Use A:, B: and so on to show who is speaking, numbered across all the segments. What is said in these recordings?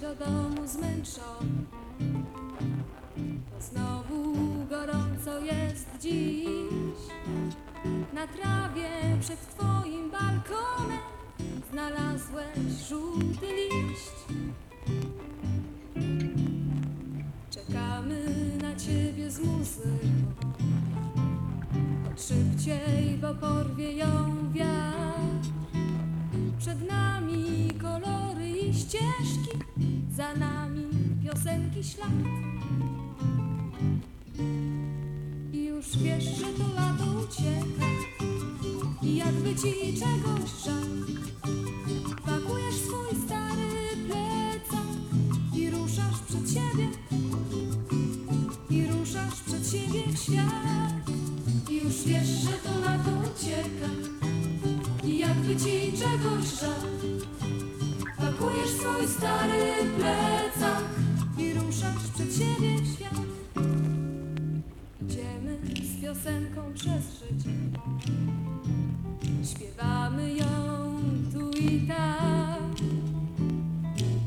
A: do domu zmęczony. To znowu gorąco jest dziś. Na trawie przed twoim balkonem znalazłeś żółty liść. Czekamy na ciebie z muzyką. Chodź szybciej, bo porwie ją ścieżki, za nami piosenki ślad. I już wiesz, że to lato ucieka i jakby ci czegoś żal. Pakujesz swój stary plecak i ruszasz przed siebie, i ruszasz przed siebie w świat. I już wiesz, że to lato ucieka i jakby ci czegoś żal. Pakujesz swój stary plecak i ruszasz przed siebie świat. Idziemy z piosenką przez życie. Śpiewamy ją tu i tam.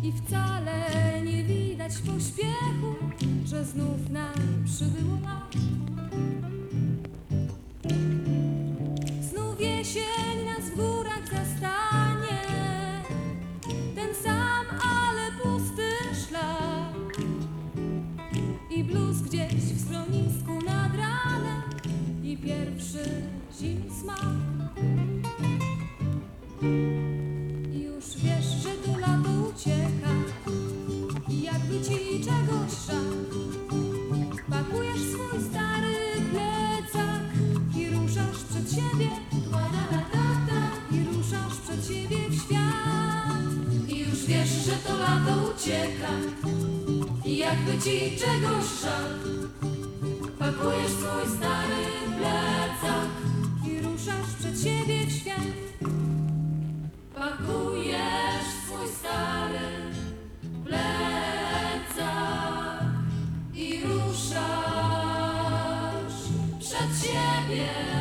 A: I wcale nie widać pośpiechu, że znów nam przybyło lat. Jakby ci czegoś żal Pakujesz swój stary yeah.